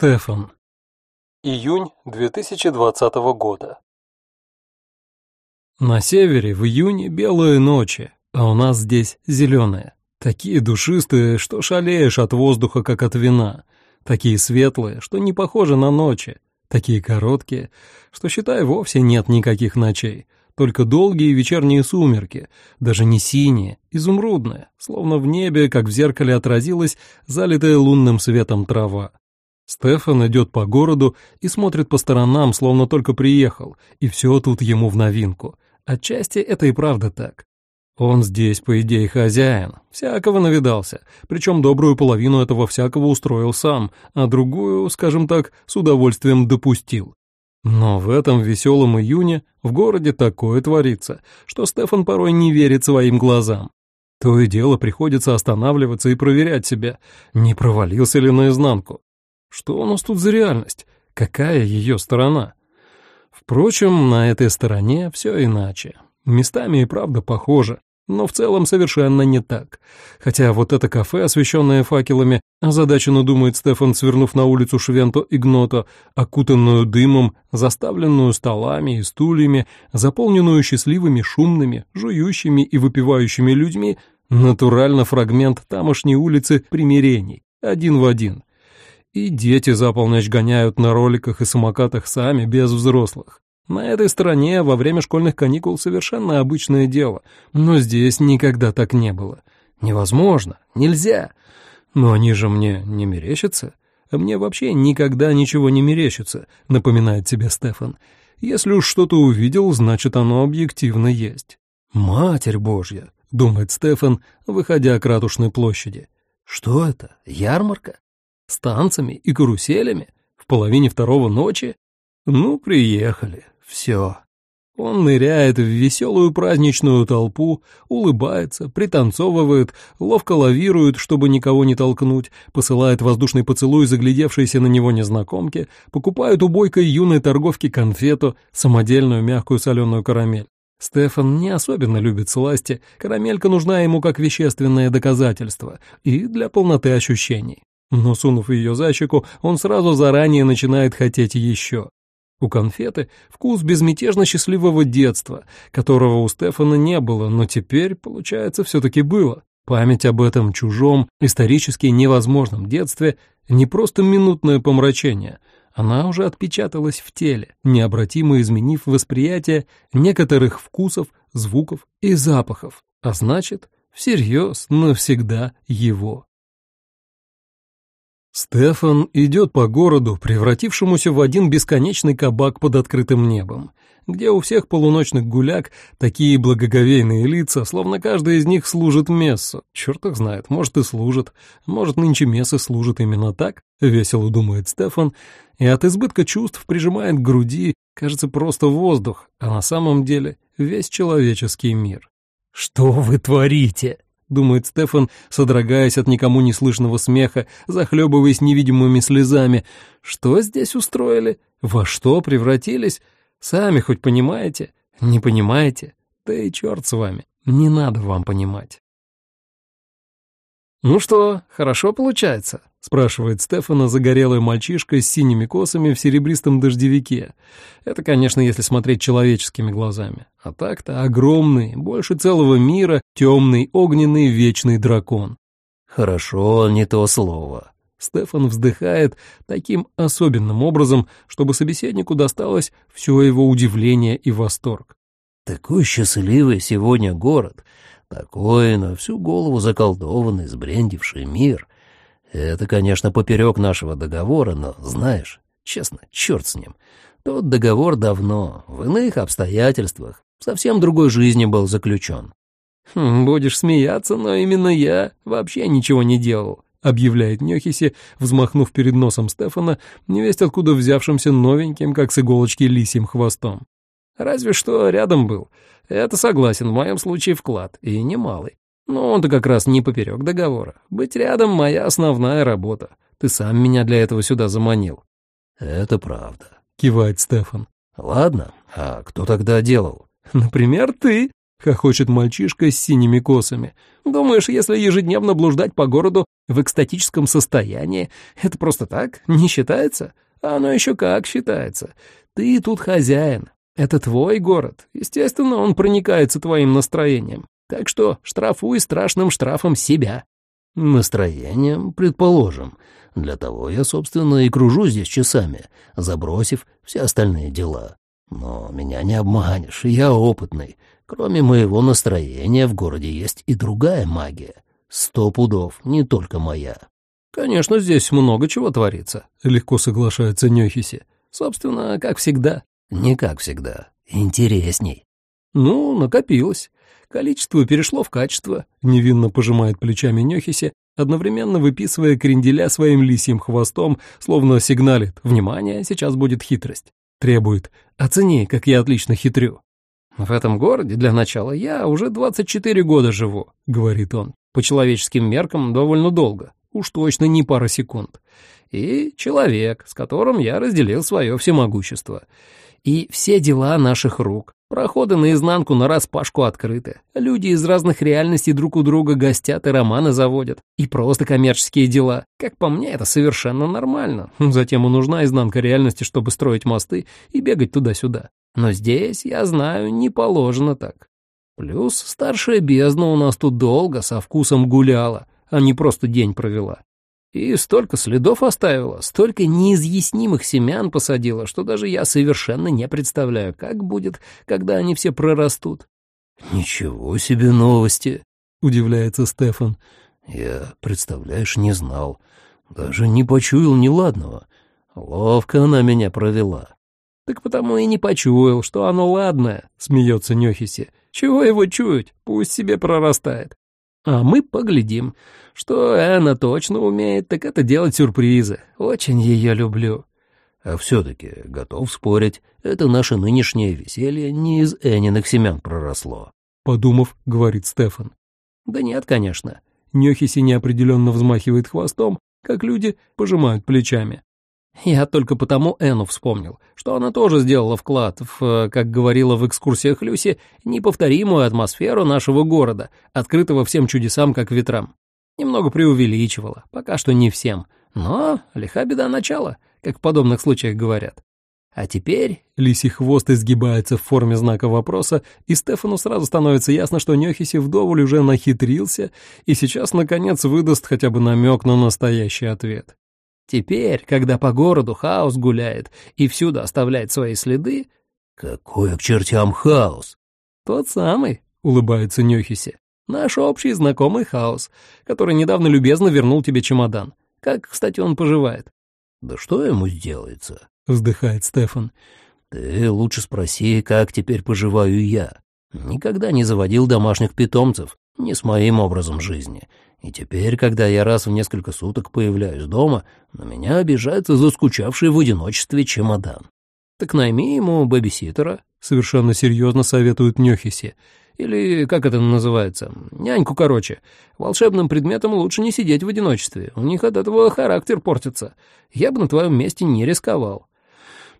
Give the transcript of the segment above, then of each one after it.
Стефан. Июнь 2020 года. На севере в июне белые ночи, а у нас здесь зеленые. Такие душистые, что шалеешь от воздуха, как от вина. Такие светлые, что не похожи на ночи. Такие короткие, что, считай, вовсе нет никаких ночей. Только долгие вечерние сумерки, даже не синие, изумрудные, словно в небе, как в зеркале отразилась залитая лунным светом трава. Стефан идет по городу и смотрит по сторонам, словно только приехал, и все тут ему в новинку. Отчасти это и правда так. Он здесь, по идее, хозяин, всякого навидался, причем добрую половину этого всякого устроил сам, а другую, скажем так, с удовольствием допустил. Но в этом веселом июне в городе такое творится, что Стефан порой не верит своим глазам. То и дело приходится останавливаться и проверять себя, не провалился ли наизнанку. Что у нас тут за реальность? Какая ее сторона? Впрочем, на этой стороне все иначе. Местами и правда похоже, но в целом совершенно не так. Хотя вот это кафе, освещенное факелами, озадаченно думает Стефан, свернув на улицу Швенто Игното, окутанную дымом, заставленную столами и стульями, заполненную счастливыми, шумными, жующими и выпивающими людьми, натурально фрагмент тамошней улицы примирений, один в один — и дети за полночь гоняют на роликах и самокатах сами, без взрослых. На этой стороне во время школьных каникул совершенно обычное дело, но здесь никогда так не было. Невозможно, нельзя. Но они же мне не мерещатся. Мне вообще никогда ничего не мерещится, напоминает себе Стефан. Если уж что-то увидел, значит оно объективно есть. «Матерь Божья!» — думает Стефан, выходя к Ратушной площади. «Что это? Ярмарка? С танцами и каруселями? В половине второго ночи? Ну, приехали. Все. Он ныряет в веселую праздничную толпу, улыбается, пританцовывает, ловко лавирует, чтобы никого не толкнуть, посылает воздушный поцелуй заглядевшейся на него незнакомке, покупает у бойкой юной торговки конфету, самодельную мягкую соленую карамель. Стефан не особенно любит сласти, карамелька нужна ему как вещественное доказательство и для полноты ощущений. Но, сунув ее за щеку, он сразу заранее начинает хотеть еще. У конфеты вкус безмятежно счастливого детства, которого у Стефана не было, но теперь, получается, все-таки было. Память об этом чужом, исторически невозможном детстве не просто минутное помрачение, она уже отпечаталась в теле, необратимо изменив восприятие некоторых вкусов, звуков и запахов, а значит, всерьез навсегда его. Стефан идет по городу, превратившемуся в один бесконечный кабак под открытым небом, где у всех полуночных гуляк такие благоговейные лица, словно каждый из них служит мессу. Черт их знает, может и служит, может нынче мессы служат именно так, весело думает Стефан, и от избытка чувств прижимает к груди, кажется, просто воздух, а на самом деле весь человеческий мир. «Что вы творите?» Думает Стефан, содрогаясь от никому не слышного смеха, захлебываясь невидимыми слезами. Что здесь устроили? Во что превратились? Сами хоть понимаете? Не понимаете? Да и черт с вами. Не надо вам понимать. «Ну что, хорошо получается?» — спрашивает Стефана загорелый мальчишка с синими косами в серебристом дождевике. Это, конечно, если смотреть человеческими глазами. А так-то огромный, больше целого мира, темный, огненный, вечный дракон. «Хорошо, не то слово». Стефан вздыхает таким особенным образом, чтобы собеседнику досталось все его удивление и восторг. «Такой счастливый сегодня город, такой на всю голову заколдованный, сбрендивший мир. Это, конечно, поперек нашего договора, но, знаешь, честно, черт с ним. Тот договор давно, в иных обстоятельствах, совсем другой жизни был заключен. «Хм, «Будешь смеяться, но именно я вообще ничего не делал», — объявляет Нёхиси, взмахнув перед носом Стефана, невесть откуда взявшимся новеньким, как с иголочки, лисьим хвостом. «Разве что рядом был. Это согласен, в моем случае вклад, и немалый. Но он-то как раз не поперек договора. Быть рядом — моя основная работа. Ты сам меня для этого сюда заманил». «Это правда», — кивает Стефан. «Ладно, а кто тогда делал?» «Например, ты», Хохочет мальчишка с синими косами. Думаешь, если ежедневно блуждать по городу в экстатическом состоянии, это просто так, не считается? А оно еще как считается. Ты тут хозяин. Это твой город. Естественно, он проникается твоим настроением. Так что штрафуй страшным штрафом себя. Настроением, предположим. Для того я, собственно, и кружу здесь часами, забросив все остальные дела. Но меня не обманешь, я опытный. Кроме моего настроения в городе есть и другая магия. Сто пудов, не только моя. Конечно, здесь много чего творится, легко соглашается Нёхиси. Собственно, как всегда. Не как всегда. Интересней. Ну, накопилось. Количество перешло в качество, невинно пожимает плечами Нёхиси, одновременно выписывая кренделя своим лисьим хвостом, словно сигналит «Внимание, сейчас будет хитрость». Требует «Оцени, как я отлично хитрю». «В этом городе, для начала, я уже 24 года живу», — говорит он. «По человеческим меркам довольно долго, уж точно не пара секунд. И человек, с которым я разделил свое всемогущество. И все дела наших рук, проходы наизнанку нараспашку открыты. Люди из разных реальностей друг у друга гостят и романы заводят. И просто коммерческие дела. Как по мне, это совершенно нормально. Затем и нужна изнанка реальности, чтобы строить мосты и бегать туда-сюда. Но здесь, я знаю, не положено так. Плюс старшая бездна у нас тут долго со вкусом гуляла, а не просто день провела. И столько следов оставила, столько неизъяснимых семян посадила, что даже я совершенно не представляю, как будет, когда они все прорастут. «Ничего себе новости!» — удивляется Стефан. «Я, представляешь, не знал. Даже не почуял неладного. Ловко она меня провела». «Так потому и не почуял, что оно ладное», — смеется Нёхиси. «Чего его чуять? Пусть себе прорастает. А мы поглядим. Что Энна точно умеет, так это делать сюрпризы. Очень ее люблю. А все-таки, готов спорить, это наше нынешнее веселье не из Энниных семян проросло. Подумав, говорит Стефан. Да нет, конечно. Нехиси неопределенно взмахивает хвостом, как люди пожимают плечами. Я только потому Энну вспомнил, что она тоже сделала вклад в, как говорила в экскурсиях Люси, неповторимую атмосферу нашего города, открытого всем чудесам, как ветрам. Немного преувеличивала, пока что не всем, но лиха беда начала, как в подобных случаях говорят. А теперь лисий хвост изгибается в форме знака вопроса, и Стефану сразу становится ясно, что Нёхиси вдоволь уже нахитрился и сейчас, наконец, выдаст хотя бы намек на настоящий ответ. Теперь, когда по городу хаос гуляет и всюду оставляет свои следы... «Какой к чертям хаос?» «Тот самый», — улыбается Нюхиси. «Наш общий знакомый хаос, который недавно любезно вернул тебе чемодан. Как, кстати, он поживает?» «Да что ему сделается?» — вздыхает Стефан. «Ты лучше спроси, как теперь поживаю я. Никогда не заводил домашних питомцев, не с моим образом жизни. И теперь, когда я раз в несколько суток появляюсь дома, на меня обижается заскучавший в одиночестве чемодан. «Так найми ему бэбиситера», — совершенно серьезно советуют Нёхиси. «Или как это называется? Няньку, короче. Волшебным предметом лучше не сидеть в одиночестве. У них от этого характер портится. Я бы на твоем месте не рисковал».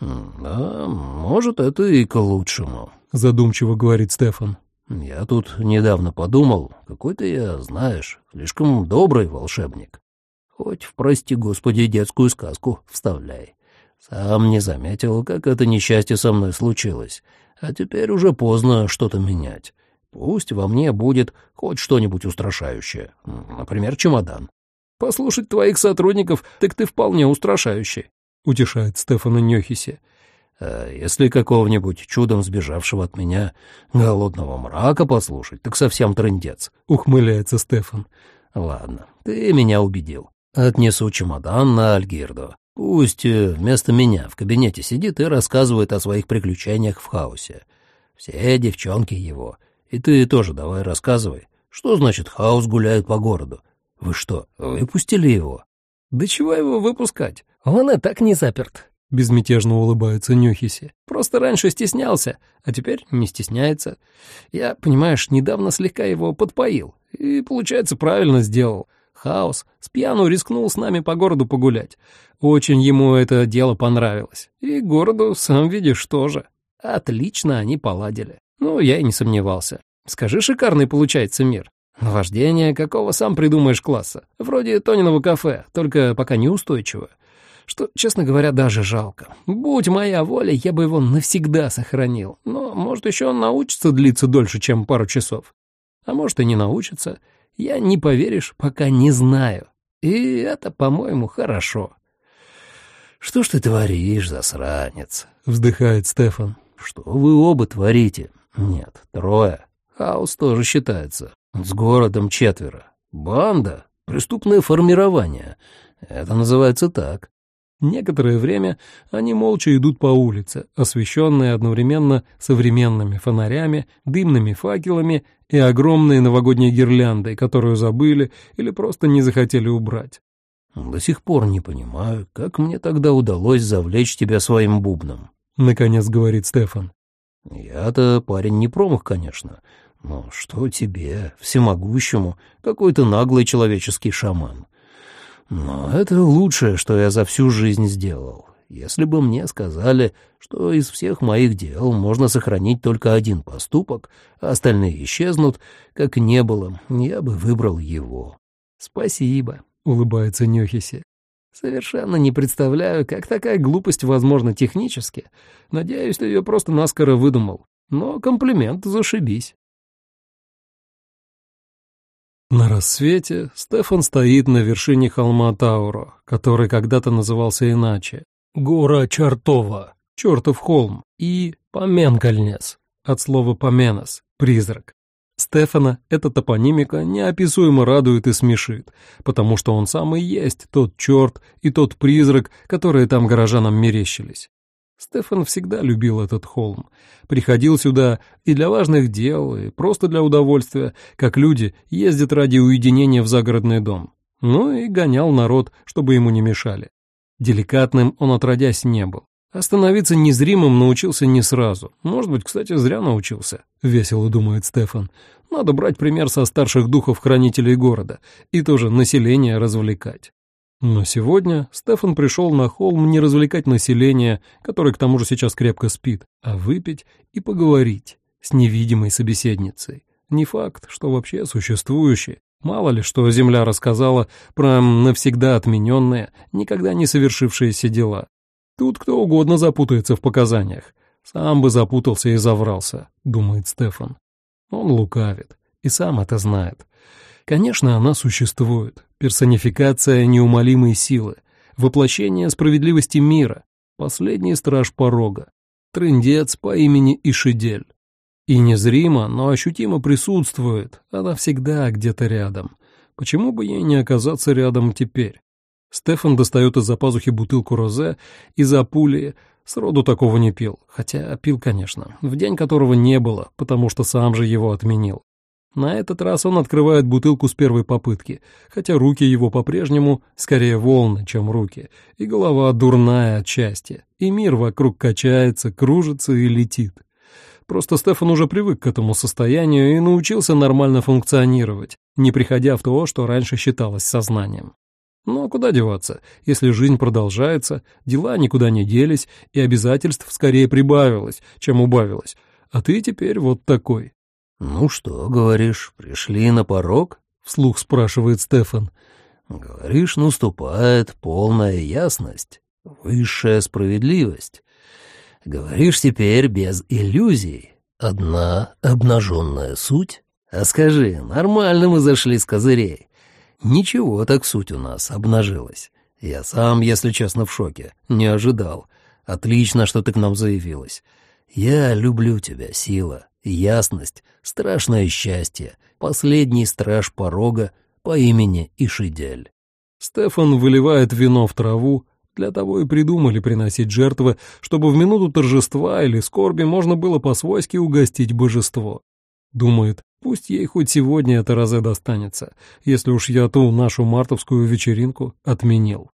«Да, может, это и к лучшему», — задумчиво говорит Стефан. Я тут недавно подумал, какой ты я, знаешь, слишком добрый волшебник. Хоть в, прости господи, детскую сказку вставляй. Сам не заметил, как это несчастье со мной случилось, а теперь уже поздно что-то менять. Пусть во мне будет хоть что-нибудь устрашающее, например, чемодан. Послушать твоих сотрудников, так ты вполне устрашающий, — утешает Стефана Нёхиси. А если какого-нибудь чудом сбежавшего от меня голодного мрака послушать, так совсем трындец», — ухмыляется Стефан. «Ладно, ты меня убедил. Отнесу чемодан на Альгирду. Пусть э, вместо меня в кабинете сидит и рассказывает о своих приключениях в хаосе. Все девчонки его. И ты тоже давай рассказывай. Что значит хаос гуляет по городу? Вы что, выпустили его?» «Да чего его выпускать? Он и так не заперт. Безмятежно улыбается Нюхиси. Просто раньше стеснялся, а теперь не стесняется. Я, понимаешь, недавно слегка его подпоил. И, получается, правильно сделал. Хаос с пьяну рискнул с нами по городу погулять. Очень ему это дело понравилось. И городу, сам видишь, тоже. Отлично они поладили. Ну, я и не сомневался. Скажи, шикарный получается мир. Наваждение какого сам придумаешь класса. Вроде Тониного кафе, только пока неустойчиво. Что, честно говоря, даже жалко. Будь моя воля, я бы его навсегда сохранил. Но, может, еще он научится длиться дольше, чем пару часов. А может, и не научится. Я, не поверишь, пока не знаю. И это, по-моему, хорошо. «Что ж ты творишь, засранец?» — вздыхает Стефан. «Что вы оба творите?» «Нет, трое. Хаос тоже считается. С городом четверо. Банда. Преступное формирование. Это называется так. Некоторое время они молча идут по улице, освещенные одновременно современными фонарями, дымными факелами и огромной новогодней гирляндой, которую забыли или просто не захотели убрать. «До сих пор не понимаю, как мне тогда удалось завлечь тебя своим бубном», — наконец говорит Стефан. «Я-то парень не промах, конечно, но что тебе, всемогущему, какой-то наглый человеческий шаман?» Но это лучшее, что я за всю жизнь сделал. Если бы мне сказали, что из всех моих дел можно сохранить только один поступок, а остальные исчезнут, как не было, я бы выбрал его. «Спасибо», — улыбается Нёхиси. «Совершенно не представляю, как такая глупость возможна технически. Надеюсь, ты ее просто наскоро выдумал. Но комплимент зашибись». На рассвете Стефан стоит на вершине холма Тауро, который когда-то назывался иначе. Гора Чартова, чертов холм, и Поменкальнес, от слова «поменос», призрак. Стефана эта топонимика неописуемо радует и смешит, потому что он сам и есть тот черт и тот призрак, которые там горожанам мерещились. Стефан всегда любил этот холм. Приходил сюда и для важных дел, и просто для удовольствия, как люди ездят ради уединения в загородный дом. Ну и гонял народ, чтобы ему не мешали. Деликатным он отродясь не был. Остановиться незримым научился не сразу. Может быть, кстати, зря научился, — весело думает Стефан. Надо брать пример со старших духов-хранителей города и тоже население развлекать. Но сегодня Стефан пришел на холм не развлекать население, которое к тому же сейчас крепко спит, а выпить и поговорить с невидимой собеседницей. Не факт, что вообще существующей. Мало ли, что Земля рассказала про навсегда отмененные, никогда не совершившиеся дела. Тут кто угодно запутается в показаниях. Сам бы запутался и заврался, думает Стефан. Он лукавит и сам это знает. Конечно, она существует, персонификация неумолимой силы, воплощение справедливости мира, последний страж порога, трындец по имени Ишидель. И незримо, но ощутимо присутствует, она всегда где-то рядом. Почему бы ей не оказаться рядом теперь? Стефан достает из-за пазухи бутылку розе и за пули сроду такого не пил, хотя пил, конечно, в день которого не было, потому что сам же его отменил. На этот раз он открывает бутылку с первой попытки, хотя руки его по-прежнему скорее волны, чем руки, и голова дурная от счастья, и мир вокруг качается, кружится и летит. Просто Стефан уже привык к этому состоянию и научился нормально функционировать, не приходя в то, что раньше считалось сознанием. Но куда деваться, если жизнь продолжается, дела никуда не делись, и обязательств скорее прибавилось, чем убавилось, а ты теперь вот такой. «Ну что, говоришь, пришли на порог?» — вслух спрашивает Стефан. «Говоришь, наступает полная ясность, высшая справедливость. Говоришь теперь без иллюзий, одна обнаженная суть. А скажи, нормально мы зашли с козырей. Ничего так суть у нас обнажилась. Я сам, если честно, в шоке, не ожидал. Отлично, что ты к нам заявилась. Я люблю тебя, Сила, ясность, страшное счастье, последний страж порога по имени Ишидель. Стефан выливает вино в траву, для того и придумали приносить жертвы, чтобы в минуту торжества или скорби можно было по-свойски угостить божество. Думает, пусть ей хоть сегодня это разы достанется, если уж я ту нашу мартовскую вечеринку отменил.